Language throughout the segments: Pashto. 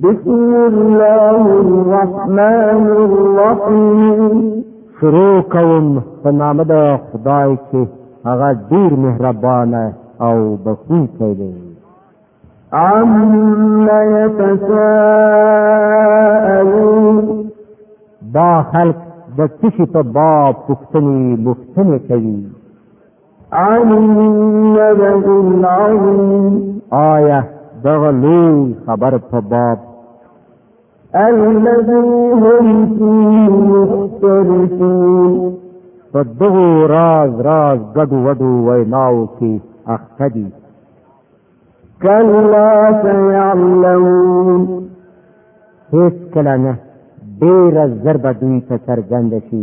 بسم الله الرحمن الرحيم شروع کوم په نام د خدای چې هغه ډیر مهربان او بخښونکی دی عما يتساءلون دا خلق د څه په باب پوښتنې مختنه کوي آیا دغه لوی خبر په باب الذي هم فيه مختلفون په دغو راز راز ګډو وډو ویناو کې اخته دي کلا سيعلمون هیڅ کله نه ډېره زر به دوی ته څرګنده شي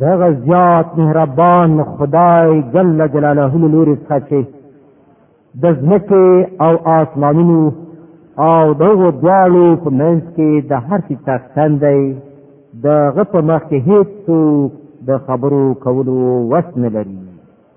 دغه زیات مهربان خدای جل جلاله له لوري څخه چې د ځمکې او آسمانونو او دغو دواړو په منځ کې د هر څه څښتن دی د غ په مخ کې هیڅ څوک د خبرو کولو وس نه لري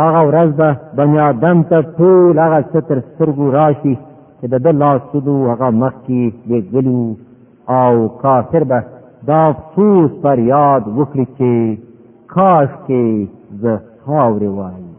هغه ورځ به بنی آدم ته ټول هغه څه تر سترګو راشي چې د ده لاس تدو هغه مخکې لېږلي او کافر به دا افسوس پر یاد وکړي چې کاش کې زه خاورې وای